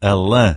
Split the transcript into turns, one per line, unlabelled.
Алла